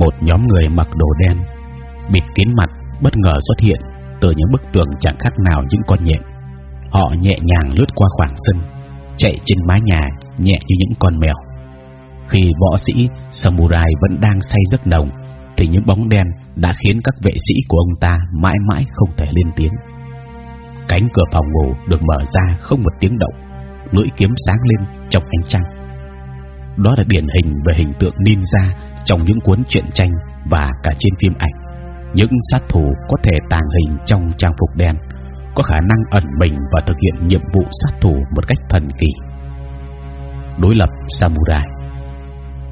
một nhóm người mặc đồ đen, bịt kín mặt bất ngờ xuất hiện từ những bức tường chẳng khác nào những con nhện. Họ nhẹ nhàng lướt qua khoảng sân, chạy trên mái nhà nhẹ như những con mèo. Khi võ sĩ samurai vẫn đang say giấc nồng, thì những bóng đen đã khiến các vệ sĩ của ông ta mãi mãi không thể lên tiếng. Cánh cửa phòng ngủ được mở ra không một tiếng động, lưỡi kiếm sáng lên trong ánh trăng. Đó là điển hình về hình tượng ninja trong những cuốn truyện tranh và cả trên phim ảnh. Những sát thủ có thể tàng hình trong trang phục đen, có khả năng ẩn mình và thực hiện nhiệm vụ sát thủ một cách thần kỳ. Đối lập samurai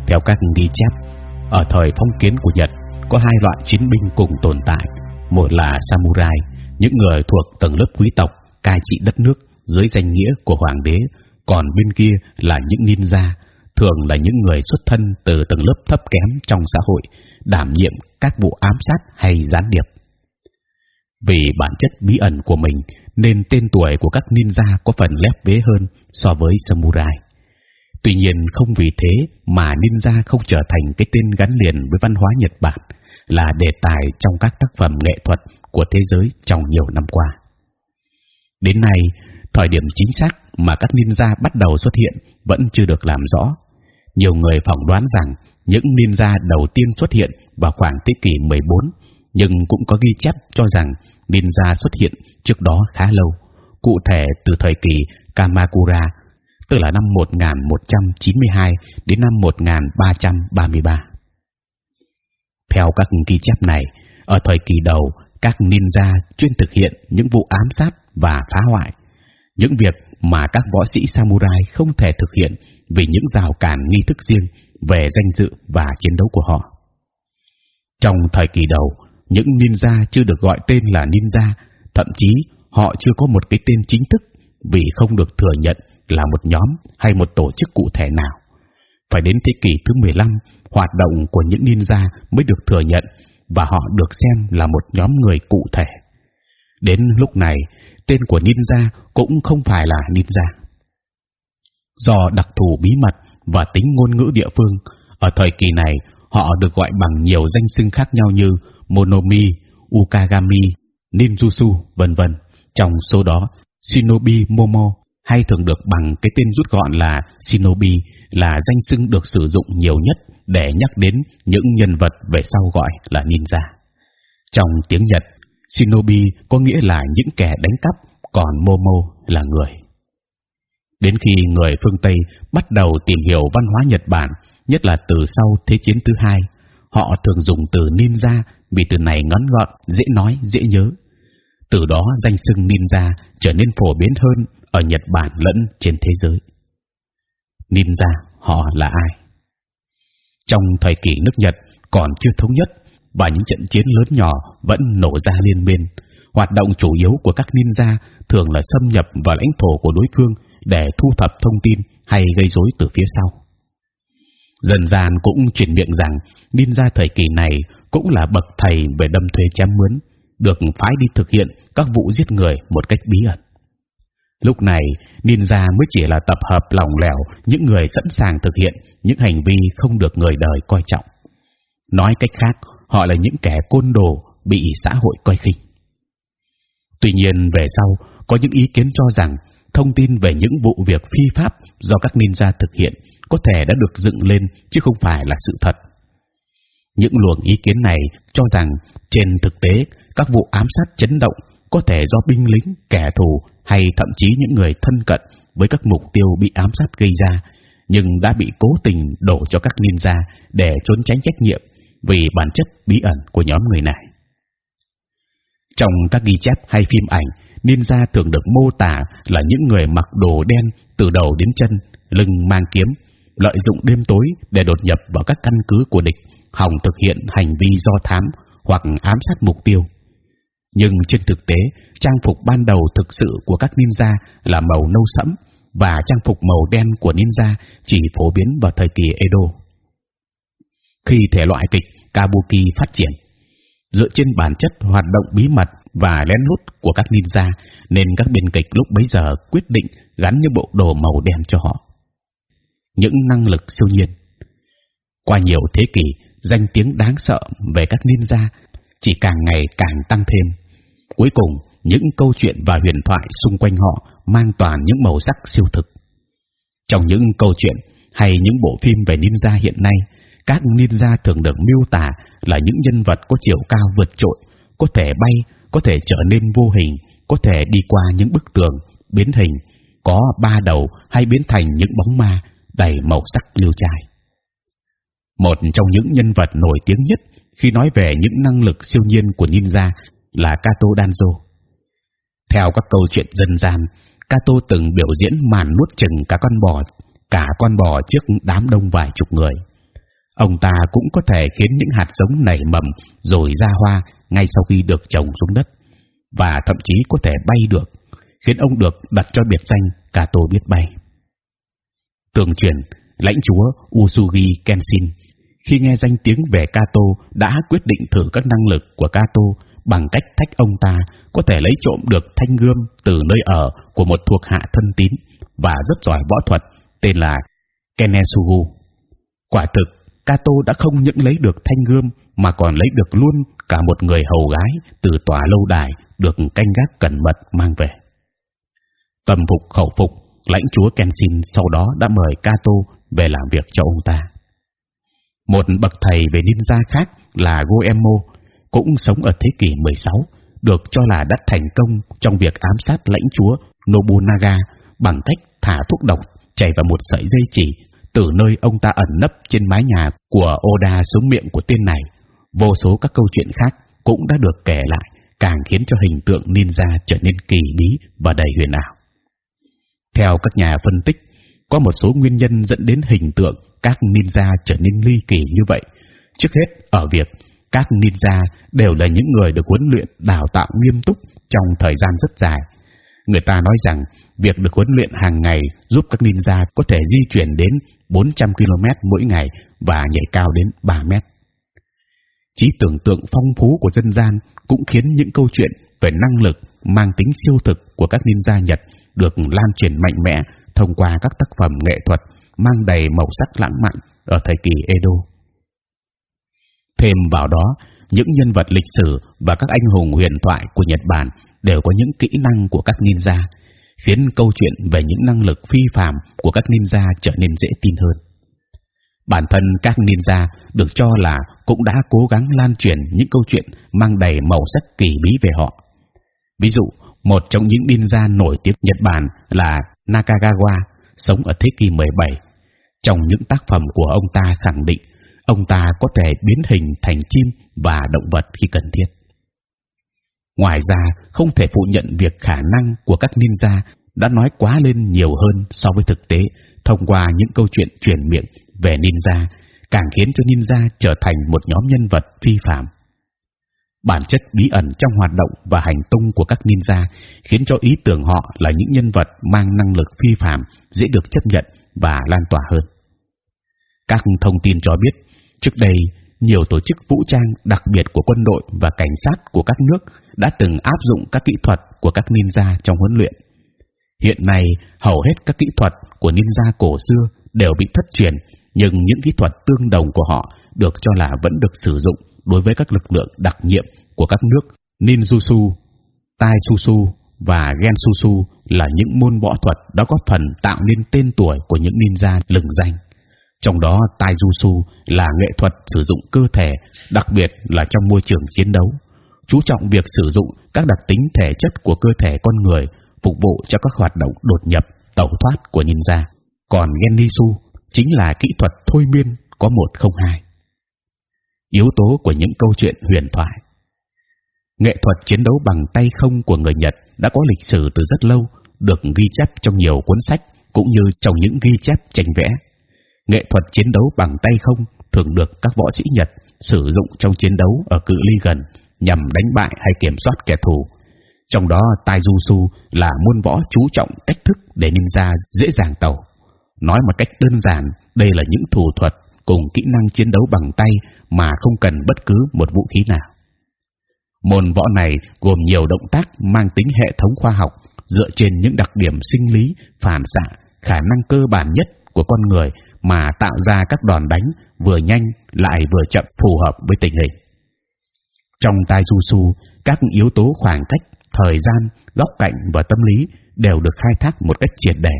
theo các ghi chép, ở thời phong kiến của Nhật có hai loại chiến binh cùng tồn tại, một là samurai, những người thuộc tầng lớp quý tộc cai trị đất nước dưới danh nghĩa của hoàng đế, còn bên kia là những ninja, thường là những người xuất thân từ tầng lớp thấp kém trong xã hội, đảm nhiệm các vụ ám sát hay gián điệp. Vì bản chất bí ẩn của mình, nên tên tuổi của các ninja có phần lép vế hơn so với samurai. Tuy nhiên không vì thế mà ninja không trở thành cái tên gắn liền với văn hóa Nhật Bản, là đề tài trong các tác phẩm nghệ thuật của thế giới trong nhiều năm qua. Đến nay, thời điểm chính xác mà các ninja bắt đầu xuất hiện vẫn chưa được làm rõ. Nhiều người phỏng đoán rằng những ninja đầu tiên xuất hiện vào khoảng thế kỷ 14, nhưng cũng có ghi chép cho rằng ninja xuất hiện trước đó khá lâu, cụ thể từ thời kỳ Kamakura, tức là năm 1192 đến năm 1333. Theo các ghi chép này, ở thời kỳ đầu, các ninja chuyên thực hiện những vụ ám sát và phá hoại, những việc mà các võ sĩ samurai không thể thực hiện vì những rào cản nghi thức riêng về danh dự và chiến đấu của họ. Trong thời kỳ đầu, những ninja chưa được gọi tên là ninja, thậm chí họ chưa có một cái tên chính thức vì không được thừa nhận là một nhóm hay một tổ chức cụ thể nào. Phải đến thế kỷ thứ 15, hoạt động của những ninja mới được thừa nhận và họ được xem là một nhóm người cụ thể. Đến lúc này, tên của ninja cũng không phải là ninja. Do đặc thù bí mật và tính ngôn ngữ địa phương, ở thời kỳ này họ được gọi bằng nhiều danh xưng khác nhau như monomi, ukagami, ninjutsu, vân vân. Trong số đó, shinobi momo hay thường được bằng cái tên rút gọn là shinobi là danh xưng được sử dụng nhiều nhất để nhắc đến những nhân vật về sau gọi là ninja. Trong tiếng Nhật, shinobi có nghĩa là những kẻ đánh cắp, còn momo là người. Đến khi người phương Tây bắt đầu tìm hiểu văn hóa Nhật Bản, nhất là từ sau Thế chiến thứ hai, họ thường dùng từ ninja vì từ này ngắn gọn, dễ nói, dễ nhớ. Từ đó danh xưng ninja trở nên phổ biến hơn ở Nhật Bản lẫn trên thế giới. Ninja họ là ai? Trong thời kỳ nước Nhật còn chưa thống nhất và những trận chiến lớn nhỏ vẫn nổ ra liên miên, hoạt động chủ yếu của các ninja thường là xâm nhập vào lãnh thổ của đối phương để thu thập thông tin hay gây rối từ phía sau. Dần dần cũng truyền miệng rằng ninja thời kỳ này cũng là bậc thầy về đâm thuê chém mướn, được phái đi thực hiện các vụ giết người một cách bí ẩn. Lúc này, ninja mới chỉ là tập hợp lỏng lẻo những người sẵn sàng thực hiện những hành vi không được người đời coi trọng. Nói cách khác, họ là những kẻ côn đồ bị xã hội coi khinh. Tuy nhiên, về sau có những ý kiến cho rằng thông tin về những vụ việc phi pháp do các ninja thực hiện có thể đã được dựng lên chứ không phải là sự thật. Những luồng ý kiến này cho rằng trên thực tế các vụ ám sát chấn động có thể do binh lính, kẻ thù hay thậm chí những người thân cận với các mục tiêu bị ám sát gây ra, nhưng đã bị cố tình đổ cho các ninja để trốn tránh trách nhiệm vì bản chất bí ẩn của nhóm người này. Trong các ghi chép hay phim ảnh, ninja thường được mô tả là những người mặc đồ đen từ đầu đến chân, lưng mang kiếm, lợi dụng đêm tối để đột nhập vào các căn cứ của địch, hòng thực hiện hành vi do thám hoặc ám sát mục tiêu nhưng trên thực tế trang phục ban đầu thực sự của các ninja là màu nâu sẫm và trang phục màu đen của ninja chỉ phổ biến vào thời kỳ Edo. Khi thể loại kịch kabuki phát triển, dựa trên bản chất hoạt động bí mật và lén lút của các ninja, nên các biên kịch lúc bấy giờ quyết định gắn những bộ đồ màu đen cho họ. Những năng lực siêu nhiên. Qua nhiều thế kỷ, danh tiếng đáng sợ về các ninja chỉ càng ngày càng tăng thêm. Cuối cùng, những câu chuyện và huyền thoại xung quanh họ mang toàn những màu sắc siêu thực. Trong những câu chuyện hay những bộ phim về ninja hiện nay, các ninja thường được miêu tả là những nhân vật có chiều cao vượt trội, có thể bay, có thể trở nên vô hình, có thể đi qua những bức tường, biến hình, có ba đầu hay biến thành những bóng ma đầy màu sắc liêu trai. Một trong những nhân vật nổi tiếng nhất khi nói về những năng lực siêu nhiên của ninja là Kato Danzo. Theo các câu chuyện dân gian, Kato từng biểu diễn màn nuốt chừng cả con bò, cả con bò trước đám đông vài chục người. Ông ta cũng có thể khiến những hạt giống nảy mầm rồi ra hoa ngay sau khi được trồng xuống đất, và thậm chí có thể bay được, khiến ông được đặt cho biệt danh Kato biết bay. Tường truyền, lãnh chúa Usugi Kenshin khi nghe danh tiếng về Kato đã quyết định thử các năng lực của Kato bằng cách thách ông ta có thể lấy trộm được thanh gươm từ nơi ở của một thuộc hạ thân tín và rất giỏi võ thuật tên là Kenesugu. Quả thực, Kato đã không những lấy được thanh gươm mà còn lấy được luôn cả một người hầu gái từ tòa lâu đài được canh gác cẩn mật mang về. Tâm phục khẩu phục, lãnh chúa Kenshin sau đó đã mời Kato về làm việc cho ông ta. Một bậc thầy về ninja khác là Goemmo cũng sống ở thế kỷ 16, được cho là đã thành công trong việc ám sát lãnh chúa Nobunaga bằng cách thả thuốc độc chảy vào một sợi dây chỉ từ nơi ông ta ẩn nấp trên mái nhà của Oda xuống miệng của tên này. Vô số các câu chuyện khác cũng đã được kể lại, càng khiến cho hình tượng ninja trở nên kỳ bí và đầy huyền ảo. Theo các nhà phân tích, có một số nguyên nhân dẫn đến hình tượng các ninja trở nên ly kỳ như vậy. Trước hết ở việc các ninja đều là những người được huấn luyện đào tạo nghiêm túc trong thời gian rất dài. Người ta nói rằng việc được huấn luyện hàng ngày giúp các ninja có thể di chuyển đến 400 km mỗi ngày và nhảy cao đến 3 mét. Trí tưởng tượng phong phú của dân gian cũng khiến những câu chuyện về năng lực mang tính siêu thực của các ninja Nhật được lan truyền mạnh mẽ thông qua các tác phẩm nghệ thuật mang đầy màu sắc lãng mạn ở thời kỳ Edo. Thêm vào đó, những nhân vật lịch sử và các anh hùng huyền thoại của Nhật Bản đều có những kỹ năng của các ninja, khiến câu chuyện về những năng lực phi phàm của các ninja trở nên dễ tin hơn. Bản thân các ninja được cho là cũng đã cố gắng lan truyền những câu chuyện mang đầy màu sắc kỳ bí về họ. Ví dụ, một trong những ninja nổi tiếng Nhật Bản là Nakagawa, sống ở thế kỷ 17. Trong những tác phẩm của ông ta khẳng định ông ta có thể biến hình thành chim và động vật khi cần thiết. Ngoài ra, không thể phủ nhận việc khả năng của các ninja đã nói quá lên nhiều hơn so với thực tế thông qua những câu chuyện truyền miệng về ninja, càng khiến cho ninja trở thành một nhóm nhân vật phi phạm. Bản chất bí ẩn trong hoạt động và hành tung của các ninja khiến cho ý tưởng họ là những nhân vật mang năng lực phi phạm dễ được chấp nhận và lan tỏa hơn. Các thông tin cho biết Trước đây, nhiều tổ chức vũ trang đặc biệt của quân đội và cảnh sát của các nước đã từng áp dụng các kỹ thuật của các ninja trong huấn luyện. Hiện nay, hầu hết các kỹ thuật của ninja cổ xưa đều bị thất truyền, nhưng những kỹ thuật tương đồng của họ được cho là vẫn được sử dụng đối với các lực lượng đặc nhiệm của các nước ninjutsu, taijutsu và genjutsu là những môn võ thuật đã góp phần tạo nên tên tuổi của những ninja lừng danh trong đó taijutsu là nghệ thuật sử dụng cơ thể, đặc biệt là trong môi trường chiến đấu, chú trọng việc sử dụng các đặc tính thể chất của cơ thể con người phục vụ cho các hoạt động đột nhập, tẩu thoát của ninja. Còn genjutsu chính là kỹ thuật thôi miên có một không hai. Yếu tố của những câu chuyện huyền thoại. Nghệ thuật chiến đấu bằng tay không của người Nhật đã có lịch sử từ rất lâu, được ghi chép trong nhiều cuốn sách cũng như trong những ghi chép tranh vẽ nghệ thuật chiến đấu bằng tay không thường được các võ sĩ Nhật sử dụng trong chiến đấu ở cự ly gần nhằm đánh bại hay kiểm soát kẻ thù. Trong đó Taijutsu là môn võ chú trọng cách thức để ninja dễ dàng tẩu. Nói một cách đơn giản, đây là những thủ thuật cùng kỹ năng chiến đấu bằng tay mà không cần bất cứ một vũ khí nào. Môn võ này gồm nhiều động tác mang tính hệ thống khoa học dựa trên những đặc điểm sinh lý, phản xạ, khả năng cơ bản nhất của con người mà tạo ra các đòn đánh vừa nhanh lại vừa chậm phù hợp với tình hình. Trong tai du su, các yếu tố khoảng cách, thời gian, góc cạnh và tâm lý đều được khai thác một cách triệt để,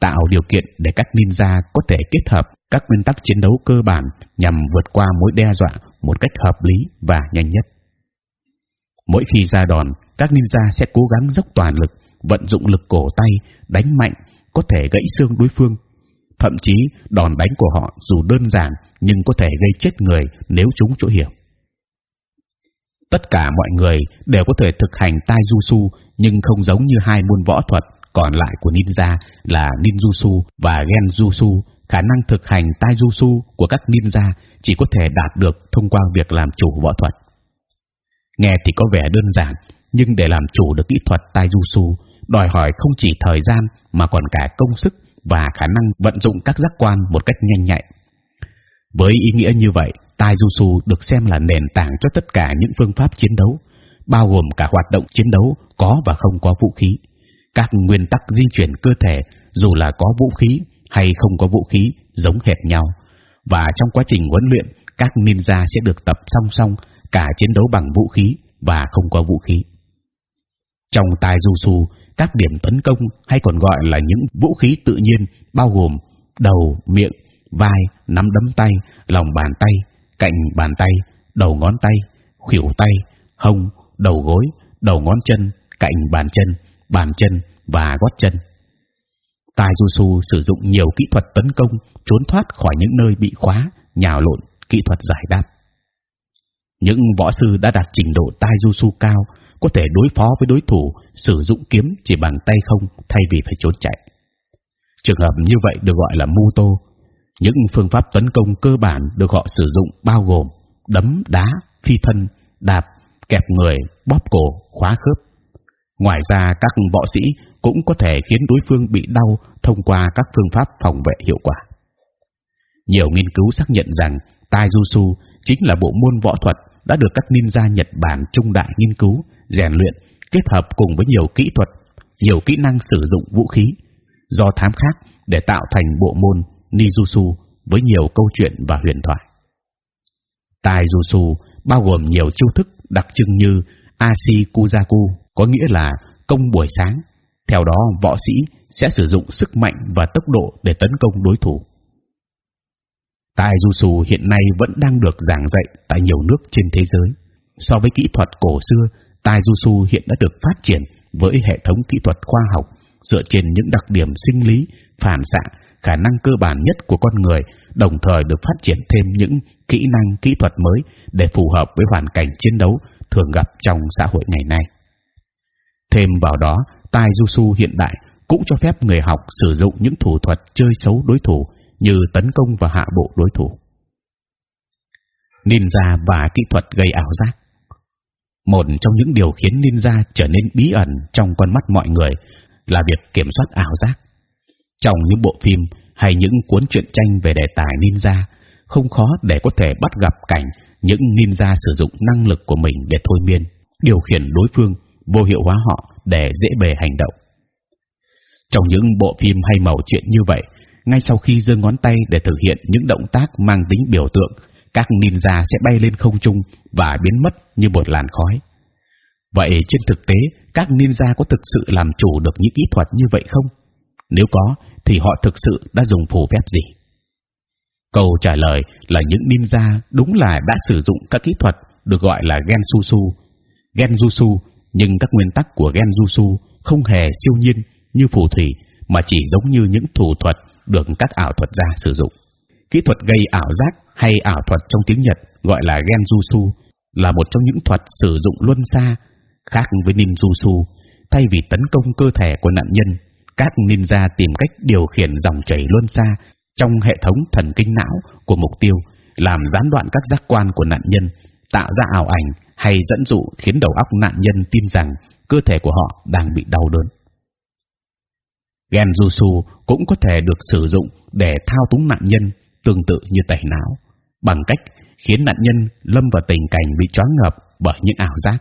tạo điều kiện để các ninja có thể kết hợp các nguyên tắc chiến đấu cơ bản nhằm vượt qua mối đe dọa một cách hợp lý và nhanh nhất. Mỗi khi ra đòn, các ninja sẽ cố gắng dốc toàn lực, vận dụng lực cổ tay, đánh mạnh, có thể gãy xương đối phương. Thậm chí đòn đánh của họ dù đơn giản nhưng có thể gây chết người nếu chúng chỗ hiểm. Tất cả mọi người đều có thể thực hành tai su nhưng không giống như hai môn võ thuật còn lại của ninja là ninjutsu và genjutsu. Khả năng thực hành tai su của các ninja chỉ có thể đạt được thông qua việc làm chủ võ thuật. Nghe thì có vẻ đơn giản, nhưng để làm chủ được kỹ thuật tai su đòi hỏi không chỉ thời gian mà còn cả công sức và khả năng vận dụng các giác quan một cách nhanh nhạy. Với ý nghĩa như vậy, tai su được xem là nền tảng cho tất cả những phương pháp chiến đấu, bao gồm cả hoạt động chiến đấu có và không có vũ khí, các nguyên tắc di chuyển cơ thể dù là có vũ khí hay không có vũ khí giống hệt nhau, và trong quá trình huấn luyện, các ninja sẽ được tập song song cả chiến đấu bằng vũ khí và không có vũ khí. Trong tai su các điểm tấn công hay còn gọi là những vũ khí tự nhiên bao gồm đầu, miệng, vai, nắm đấm tay, lòng bàn tay, cạnh bàn tay, đầu ngón tay, khuỷu tay, hông, đầu gối, đầu ngón chân, cạnh bàn chân, bàn chân và gót chân. Tai Jusu sử dụng nhiều kỹ thuật tấn công, trốn thoát khỏi những nơi bị khóa, nhào lộn, kỹ thuật giải đáp. Những võ sư đã đạt trình độ Tai Jusu cao có thể đối phó với đối thủ sử dụng kiếm chỉ bằng tay không thay vì phải trốn chạy. Trường hợp như vậy được gọi là mu tô. Những phương pháp tấn công cơ bản được họ sử dụng bao gồm đấm, đá, phi thân, đạp, kẹp người, bóp cổ, khóa khớp. Ngoài ra, các võ sĩ cũng có thể khiến đối phương bị đau thông qua các phương pháp phòng vệ hiệu quả. Nhiều nghiên cứu xác nhận rằng Taijutsu chính là bộ môn võ thuật đã được các ninja Nhật Bản trung đại nghiên cứu rèn luyện kết hợp cùng với nhiều kỹ thuật, nhiều kỹ năng sử dụng vũ khí do thám khác để tạo thành bộ môn Nijutsu với nhiều câu chuyện và huyền thoại. Taijutsu bao gồm nhiều chiêu thức đặc trưng như Ashikuzaku có nghĩa là công buổi sáng. Theo đó, võ sĩ sẽ sử dụng sức mạnh và tốc độ để tấn công đối thủ. Taijutsu hiện nay vẫn đang được giảng dạy tại nhiều nước trên thế giới. So với kỹ thuật cổ xưa Taijutsu hiện đã được phát triển với hệ thống kỹ thuật khoa học dựa trên những đặc điểm sinh lý, phản xạ, khả năng cơ bản nhất của con người, đồng thời được phát triển thêm những kỹ năng kỹ thuật mới để phù hợp với hoàn cảnh chiến đấu thường gặp trong xã hội ngày nay. Thêm vào đó, Taijutsu hiện đại cũng cho phép người học sử dụng những thủ thuật chơi xấu đối thủ như tấn công và hạ bộ đối thủ. Ninja và kỹ thuật gây ảo giác một trong những điều khiến ninja trở nên bí ẩn trong con mắt mọi người là việc kiểm soát ảo giác. Trong những bộ phim hay những cuốn truyện tranh về đề tài ninja, không khó để có thể bắt gặp cảnh những ninja sử dụng năng lực của mình để thôi miên, điều khiển đối phương, vô hiệu hóa họ để dễ bề hành động. Trong những bộ phim hay mẩu chuyện như vậy, ngay sau khi giơ ngón tay để thực hiện những động tác mang tính biểu tượng các ninja sẽ bay lên không trung và biến mất như một làn khói. Vậy trên thực tế, các ninja có thực sự làm chủ được những kỹ thuật như vậy không? Nếu có, thì họ thực sự đã dùng phù phép gì? Câu trả lời là những ninja đúng là đã sử dụng các kỹ thuật được gọi là genjutsu, genjutsu, nhưng các nguyên tắc của genjutsu không hề siêu nhiên như phù thủy, mà chỉ giống như những thủ thuật được các ảo thuật gia sử dụng. Kỹ thuật gây ảo giác hay ảo thuật trong tiếng Nhật gọi là genjutsu là một trong những thuật sử dụng luân xa khác với ninjutsu. Thay vì tấn công cơ thể của nạn nhân, các ninja tìm cách điều khiển dòng chảy luân xa trong hệ thống thần kinh não của mục tiêu, làm gián đoạn các giác quan của nạn nhân, tạo ra ảo ảnh hay dẫn dụ khiến đầu óc nạn nhân tin rằng cơ thể của họ đang bị đau đớn. Genjutsu cũng có thể được sử dụng để thao túng nạn nhân tương tự như tẩy não, bằng cách khiến nạn nhân lâm vào tình cảnh bị choáng ngợp bởi những ảo giác.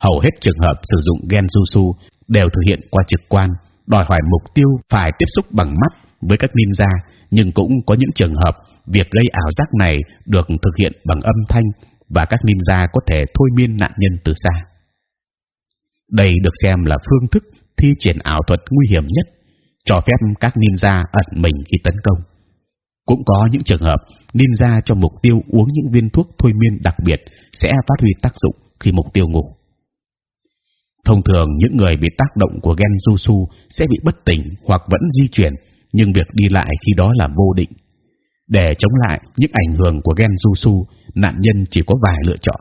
Hầu hết trường hợp sử dụng genjutsu đều thực hiện qua trực quan, đòi hỏi mục tiêu phải tiếp xúc bằng mắt với các ninja nhưng cũng có những trường hợp việc gây ảo giác này được thực hiện bằng âm thanh và các ninja có thể thôi miên nạn nhân từ xa. Đây được xem là phương thức thi triển ảo thuật nguy hiểm nhất, cho phép các ninja ẩn mình khi tấn công. Cũng có những trường hợp ninja cho mục tiêu uống những viên thuốc thôi miên đặc biệt sẽ phát huy tác dụng khi mục tiêu ngủ. Thông thường những người bị tác động của gen sẽ bị bất tỉnh hoặc vẫn di chuyển, nhưng việc đi lại khi đó là vô định. Để chống lại những ảnh hưởng của gen nạn nhân chỉ có vài lựa chọn.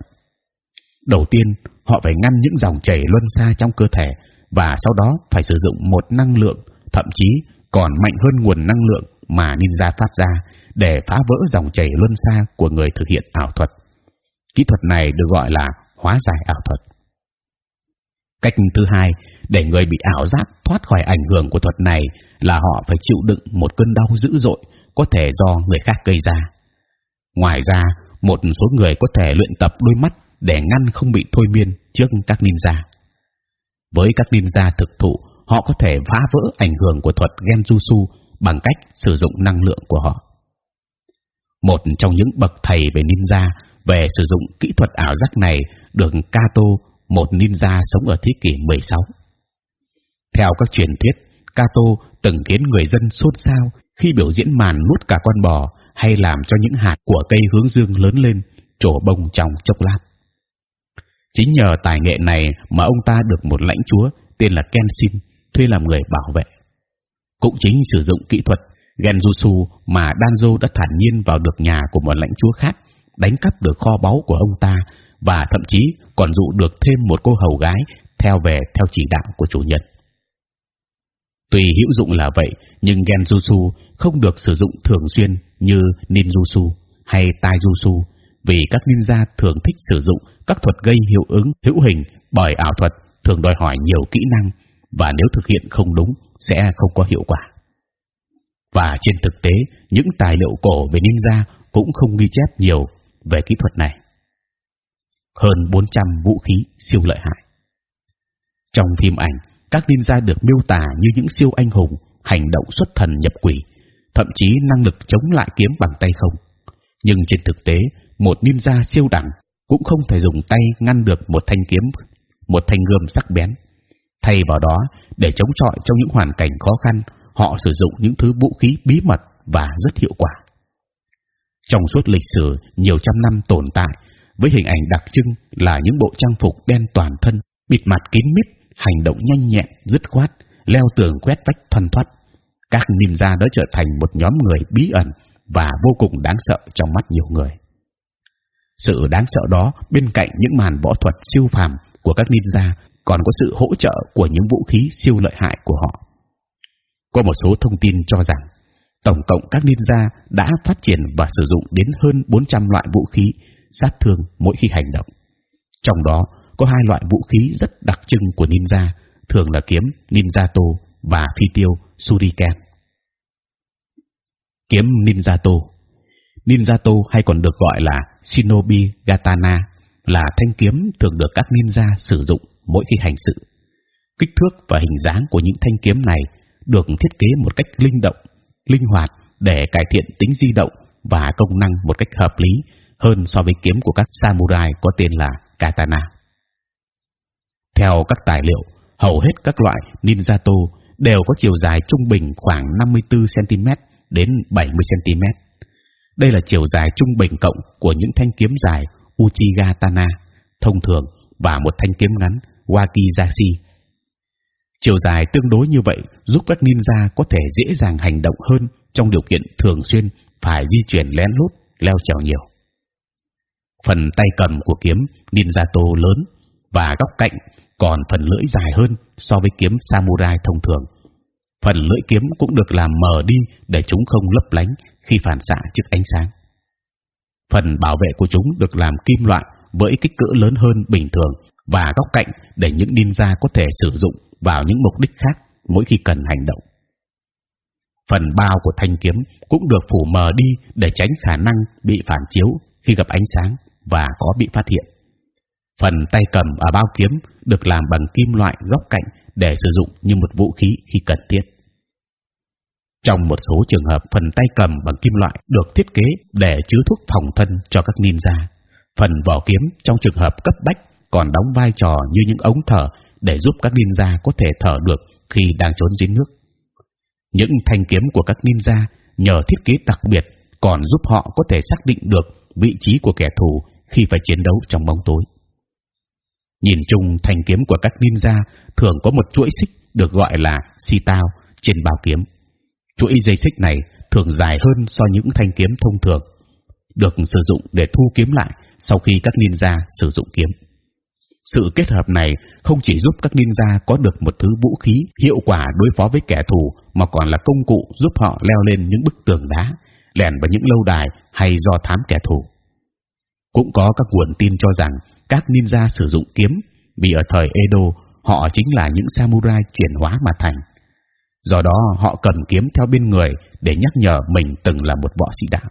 Đầu tiên, họ phải ngăn những dòng chảy luân xa trong cơ thể và sau đó phải sử dụng một năng lượng, thậm chí còn mạnh hơn nguồn năng lượng mà ninja phát ra để phá vỡ dòng chảy luân xa của người thực hiện ảo thuật. Kỹ thuật này được gọi là hóa giải ảo thuật. Cách thứ hai để người bị ảo giác thoát khỏi ảnh hưởng của thuật này là họ phải chịu đựng một cơn đau dữ dội có thể do người khác gây ra. Ngoài ra, một số người có thể luyện tập đôi mắt để ngăn không bị thôi miên trước các ninja. Với các ninja thực thụ, họ có thể phá vỡ ảnh hưởng của thuật genjutsu bằng cách sử dụng năng lượng của họ. Một trong những bậc thầy về ninja về sử dụng kỹ thuật ảo giác này được Kato, một ninja sống ở thế kỷ 16. Theo các truyền thuyết, Kato từng khiến người dân sốt sao khi biểu diễn màn nuốt cả con bò hay làm cho những hạt của cây hướng dương lớn lên, trổ bông trong chốc lát. Chính nhờ tài nghệ này mà ông ta được một lãnh chúa tên là Kenshin thuê làm người bảo vệ. Cũng chính sử dụng kỹ thuật Genjutsu mà Danzo đã thản nhiên vào được nhà của một lãnh chúa khác, đánh cắp được kho báu của ông ta và thậm chí còn dụ được thêm một cô hầu gái theo về theo chỉ đạo của chủ nhân. Tuy hữu dụng là vậy, nhưng Genjutsu không được sử dụng thường xuyên như Ninjutsu hay Taijutsu vì các ninja thường thích sử dụng các thuật gây hiệu ứng hữu hình bởi ảo thuật thường đòi hỏi nhiều kỹ năng và nếu thực hiện không đúng sẽ không có hiệu quả. Và trên thực tế, những tài liệu cổ về ninja cũng không ghi chép nhiều về kỹ thuật này. Hơn 400 vũ khí siêu lợi hại. Trong phim ảnh, các ninja được miêu tả như những siêu anh hùng, hành động xuất thần nhập quỷ, thậm chí năng lực chống lại kiếm bằng tay không. Nhưng trên thực tế, một ninja siêu đẳng cũng không thể dùng tay ngăn được một thanh kiếm, một thanh gươm sắc bén. Thay vào đó, để chống chọi trong những hoàn cảnh khó khăn, họ sử dụng những thứ vũ khí bí mật và rất hiệu quả. Trong suốt lịch sử nhiều trăm năm tồn tại, với hình ảnh đặc trưng là những bộ trang phục đen toàn thân, bịt mặt kín mít, hành động nhanh nhẹn, dứt khoát, leo tường quét vách thoăn thoắt, các ninja đã trở thành một nhóm người bí ẩn và vô cùng đáng sợ trong mắt nhiều người. Sự đáng sợ đó bên cạnh những màn võ thuật siêu phàm của các ninja còn có sự hỗ trợ của những vũ khí siêu lợi hại của họ. Có một số thông tin cho rằng tổng cộng các ninja đã phát triển và sử dụng đến hơn 400 loại vũ khí sát thương mỗi khi hành động. Trong đó có hai loại vũ khí rất đặc trưng của ninja, thường là kiếm ninjato và phi tiêu shuriken. Kiếm ninjato Ninjato hay còn được gọi là Shinobi Gatana là thanh kiếm thường được các ninja sử dụng mỗi khi hành sự. Kích thước và hình dáng của những thanh kiếm này được thiết kế một cách linh động, linh hoạt để cải thiện tính di động và công năng một cách hợp lý hơn so với kiếm của các samurai có tên là katana. Theo các tài liệu, hầu hết các loại ninjato đều có chiều dài trung bình khoảng 54 cm đến 70 cm. Đây là chiều dài trung bình cộng của những thanh kiếm dài Uchigatana thông thường và một thanh kiếm ngắn Wakizashi. Chiều dài tương đối như vậy giúp các ninja có thể dễ dàng hành động hơn trong điều kiện thường xuyên phải di chuyển lén lút, leo trèo nhiều. Phần tay cầm của kiếm ninja tô lớn và góc cạnh còn phần lưỡi dài hơn so với kiếm samurai thông thường. Phần lưỡi kiếm cũng được làm mờ đi để chúng không lấp lánh khi phản xạ trước ánh sáng. Phần bảo vệ của chúng được làm kim loại với kích cỡ lớn hơn bình thường và góc cạnh để những ninja có thể sử dụng vào những mục đích khác mỗi khi cần hành động. Phần bao của thanh kiếm cũng được phủ mờ đi để tránh khả năng bị phản chiếu khi gặp ánh sáng và có bị phát hiện. Phần tay cầm ở bao kiếm được làm bằng kim loại góc cạnh để sử dụng như một vũ khí khi cần thiết. Trong một số trường hợp, phần tay cầm bằng kim loại được thiết kế để chứa thuốc phòng thân cho các ninja. Phần vỏ kiếm trong trường hợp cấp bách còn đóng vai trò như những ống thở để giúp các ninja có thể thở được khi đang trốn dưới nước. Những thanh kiếm của các ninja nhờ thiết kế đặc biệt còn giúp họ có thể xác định được vị trí của kẻ thù khi phải chiến đấu trong bóng tối. Nhìn chung, thanh kiếm của các ninja thường có một chuỗi xích được gọi là tao trên bao kiếm. Chuỗi dây xích này thường dài hơn so những thanh kiếm thông thường, được sử dụng để thu kiếm lại sau khi các ninja sử dụng kiếm. Sự kết hợp này không chỉ giúp các ninja có được một thứ vũ khí hiệu quả đối phó với kẻ thù, mà còn là công cụ giúp họ leo lên những bức tường đá, lẻn vào những lâu đài hay do thám kẻ thù. Cũng có các nguồn tin cho rằng các ninja sử dụng kiếm vì ở thời Edo họ chính là những samurai chuyển hóa mà thành. Do đó họ cầm kiếm theo bên người để nhắc nhở mình từng là một võ sĩ đạo.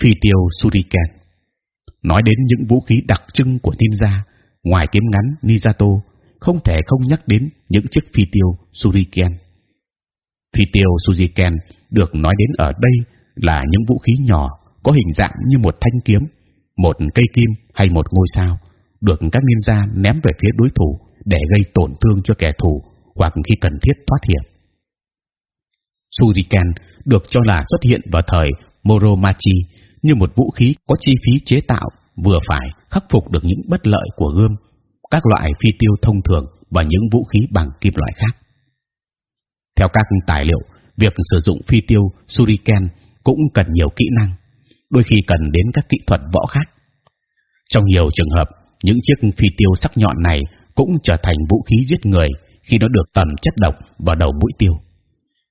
Phi tiêu Suriken nói đến những vũ khí đặc trưng của ninja ngoài kiếm ngắn Nijato không thể không nhắc đến những chiếc phi tiêu Shuriken. Phi tiêu Shuriken được nói đến ở đây là những vũ khí nhỏ có hình dạng như một thanh kiếm, một cây kim hay một ngôi sao, được các ninja ném về phía đối thủ để gây tổn thương cho kẻ thù hoặc khi cần thiết thoát hiểm. Shuriken được cho là xuất hiện vào thời moromachi như một vũ khí có chi phí chế tạo vừa phải khắc phục được những bất lợi của gươm, các loại phi tiêu thông thường và những vũ khí bằng kim loại khác. Theo các tài liệu, việc sử dụng phi tiêu shuriken cũng cần nhiều kỹ năng, đôi khi cần đến các kỹ thuật võ khác. Trong nhiều trường hợp, những chiếc phi tiêu sắc nhọn này cũng trở thành vũ khí giết người khi nó được tẩm chất độc vào đầu mũi tiêu.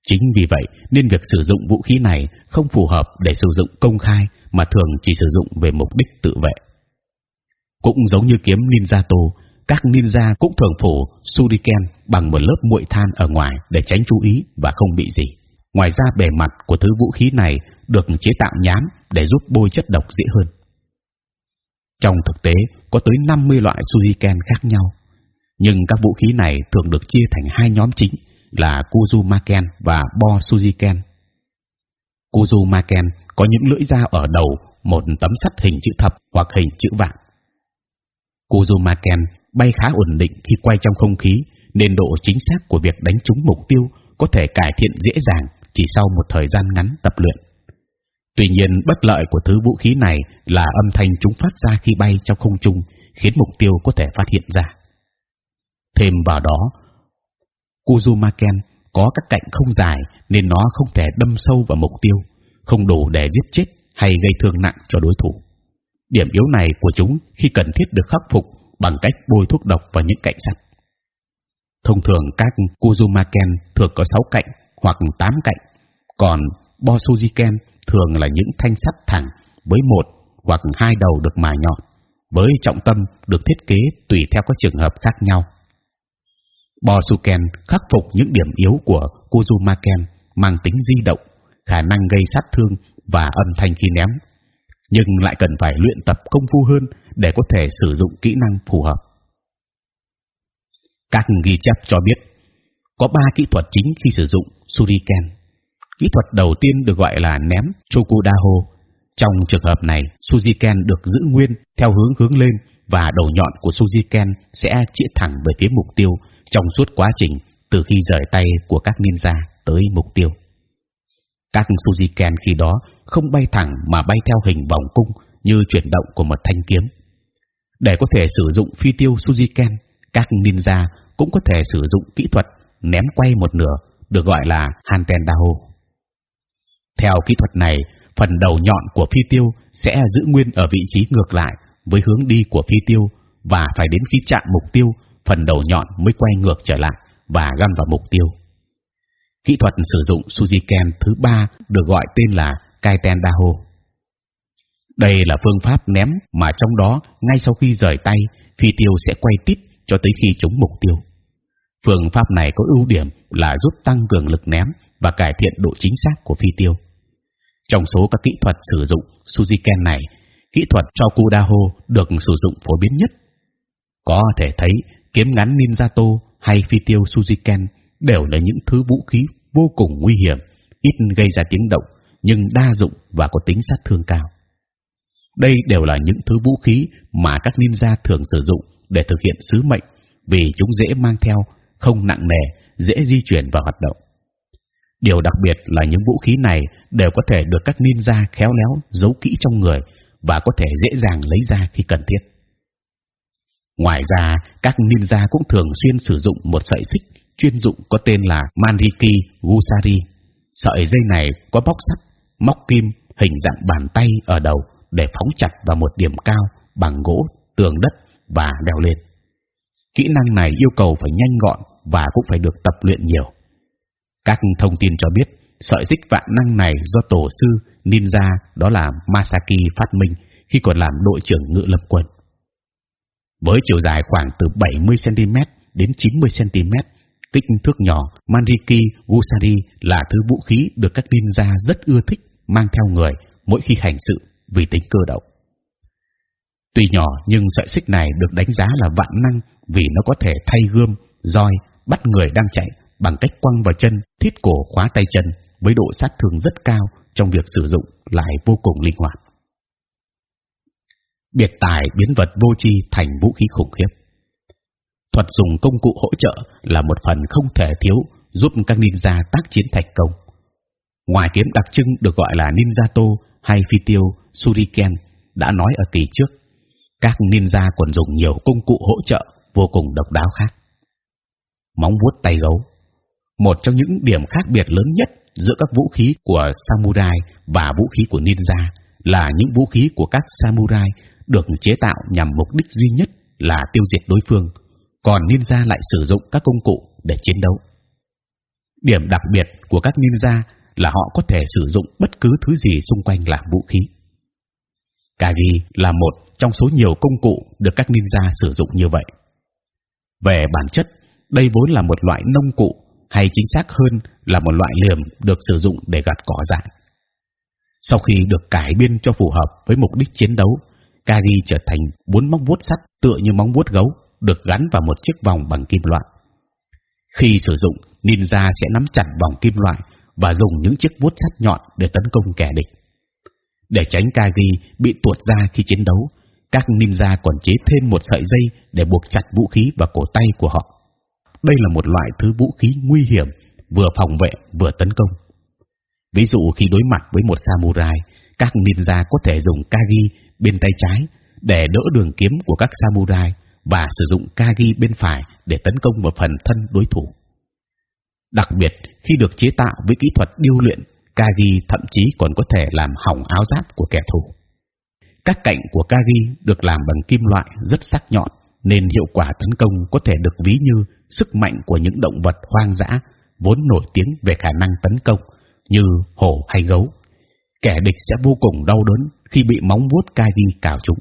Chính vì vậy nên việc sử dụng vũ khí này không phù hợp để sử dụng công khai mà thường chỉ sử dụng về mục đích tự vệ. Cũng giống như kiếm ninja tô, các ninja cũng thường phủ shuriken bằng một lớp muội than ở ngoài để tránh chú ý và không bị gì. Ngoài ra bề mặt của thứ vũ khí này được chế tạo nhám để giúp bôi chất độc dễ hơn. Trong thực tế có tới 50 loại shuriken khác nhau, nhưng các vũ khí này thường được chia thành hai nhóm chính là Kuzumaken và Bo Sujiken. Kuzumaken có những lưỡi dao ở đầu một tấm sắt hình chữ thập hoặc hình chữ vạn. Kuzumaken bay khá ổn định khi quay trong không khí, nên độ chính xác của việc đánh trúng mục tiêu có thể cải thiện dễ dàng chỉ sau một thời gian ngắn tập luyện. Tuy nhiên, bất lợi của thứ vũ khí này là âm thanh chúng phát ra khi bay trong không trung, khiến mục tiêu có thể phát hiện ra. Thêm vào đó, Kuzumaken có các cạnh không dài nên nó không thể đâm sâu vào mục tiêu, không đủ để giết chết hay gây thương nặng cho đối thủ. Điểm yếu này của chúng khi cần thiết được khắc phục bằng cách bôi thuốc độc vào những cạnh sắt. Thông thường các Kuzumaken thường có 6 cạnh hoặc 8 cạnh, còn Bosujiken thường là những thanh sắt thẳng với một hoặc hai đầu được mài nhọn, với trọng tâm được thiết kế tùy theo các trường hợp khác nhau. Bosuken khắc phục những điểm yếu của Kuzumaken mang tính di động, khả năng gây sát thương và âm thanh khi ném, nhưng lại cần phải luyện tập công phu hơn để có thể sử dụng kỹ năng phù hợp. Các ghi chép cho biết có ba kỹ thuật chính khi sử dụng Shuriken. Kỹ thuật đầu tiên được gọi là ném Chokudaho. Trong trường hợp này, Sujiken được giữ nguyên theo hướng hướng lên và đầu nhọn của Sujiken sẽ chĩa thẳng về phía mục tiêu trong suốt quá trình từ khi rời tay của các ninja tới mục tiêu. Các Sujiken khi đó không bay thẳng mà bay theo hình vòng cung như chuyển động của một thanh kiếm. Để có thể sử dụng phi tiêu Sujiken, các ninja cũng có thể sử dụng kỹ thuật ném quay một nửa, được gọi là Hanten Daho. Theo kỹ thuật này, phần đầu nhọn của phi tiêu sẽ giữ nguyên ở vị trí ngược lại với hướng đi của phi tiêu và phải đến khi chạm mục tiêu, phần đầu nhọn mới quay ngược trở lại và găm vào mục tiêu. Kỹ thuật sử dụng Sujiken thứ ba được gọi tên là Kaiten Daho. Đây là phương pháp ném mà trong đó ngay sau khi rời tay, phi tiêu sẽ quay tít cho tới khi trúng mục tiêu. Phương pháp này có ưu điểm là giúp tăng cường lực ném và cải thiện độ chính xác của phi tiêu. Trong số các kỹ thuật sử dụng Sujiken này, kỹ thuật Chokudaho được sử dụng phổ biến nhất. Có thể thấy kiếm ngắn Ninjato hay phi tiêu Suziken đều là những thứ vũ khí vô cùng nguy hiểm, ít gây ra tiếng động, nhưng đa dụng và có tính sát thương cao. Đây đều là những thứ vũ khí mà các ninja thường sử dụng để thực hiện sứ mệnh, vì chúng dễ mang theo, không nặng nề, dễ di chuyển và hoạt động. Điều đặc biệt là những vũ khí này đều có thể được các ninja khéo léo giấu kỹ trong người và có thể dễ dàng lấy ra khi cần thiết. Ngoài ra, các ninja cũng thường xuyên sử dụng một sợi xích chuyên dụng có tên là Manriki Gusari. Sợi dây này có bóc sắt, móc kim hình dạng bàn tay ở đầu để phóng chặt vào một điểm cao bằng gỗ, tường đất và đèo lên. Kỹ năng này yêu cầu phải nhanh gọn và cũng phải được tập luyện nhiều. Các thông tin cho biết sợi xích vạn năng này do tổ sư ninja đó là Masaki phát minh khi còn làm đội trưởng ngự lâm quân. Với chiều dài khoảng từ 70 cm đến 90 cm, kích thước nhỏ, Manriki Gusari là thứ vũ khí được các ninja rất ưa thích mang theo người mỗi khi hành sự vì tính cơ động. Tuy nhỏ nhưng sợi xích này được đánh giá là vạn năng vì nó có thể thay gươm, roi, bắt người đang chạy bằng cách quăng vào chân, thiết cổ khóa tay chân với độ sát thương rất cao trong việc sử dụng lại vô cùng linh hoạt. Biệt tài biến vật vô tri thành vũ khí khủng khiếp. Thuật dùng công cụ hỗ trợ là một phần không thể thiếu giúp các ninja tác chiến thành công. Ngoài kiếm đặc trưng được gọi là ninja tô hay phi tiêu shuriken đã nói ở kỳ trước, các ninja còn dùng nhiều công cụ hỗ trợ vô cùng độc đáo khác. Móng vuốt tay gấu, một trong những điểm khác biệt lớn nhất giữa các vũ khí của samurai và vũ khí của ninja là những vũ khí của các samurai được chế tạo nhằm mục đích duy nhất là tiêu diệt đối phương, còn ninja lại sử dụng các công cụ để chiến đấu. Điểm đặc biệt của các ninja là họ có thể sử dụng bất cứ thứ gì xung quanh làm vũ khí. Kagi là một trong số nhiều công cụ được các ninja sử dụng như vậy. Về bản chất, đây vốn là một loại nông cụ, hay chính xác hơn là một loại liềm được sử dụng để gặt cỏ dại. Sau khi được cải biên cho phù hợp với mục đích chiến đấu, Kagi trở thành bốn móng vuốt sắt tựa như móng vuốt gấu, được gắn vào một chiếc vòng bằng kim loại. Khi sử dụng, ninja sẽ nắm chặt vòng kim loại và dùng những chiếc vuốt sắt nhọn để tấn công kẻ địch. Để tránh Kagi bị tuột ra khi chiến đấu, các ninja còn chế thêm một sợi dây để buộc chặt vũ khí vào cổ tay của họ. Đây là một loại thứ vũ khí nguy hiểm, vừa phòng vệ vừa tấn công. Ví dụ khi đối mặt với một samurai, các ninja có thể dùng kagi bên tay trái để đỡ đường kiếm của các samurai và sử dụng kagi bên phải để tấn công vào phần thân đối thủ. Đặc biệt khi được chế tạo với kỹ thuật điêu luyện, kagi thậm chí còn có thể làm hỏng áo giáp của kẻ thù. Các cạnh của kagi được làm bằng kim loại rất sắc nhọn, nên hiệu quả tấn công có thể được ví như sức mạnh của những động vật hoang dã vốn nổi tiếng về khả năng tấn công như hổ hay gấu. Kẻ địch sẽ vô cùng đau đớn khi bị móng vuốt kagi cào trúng.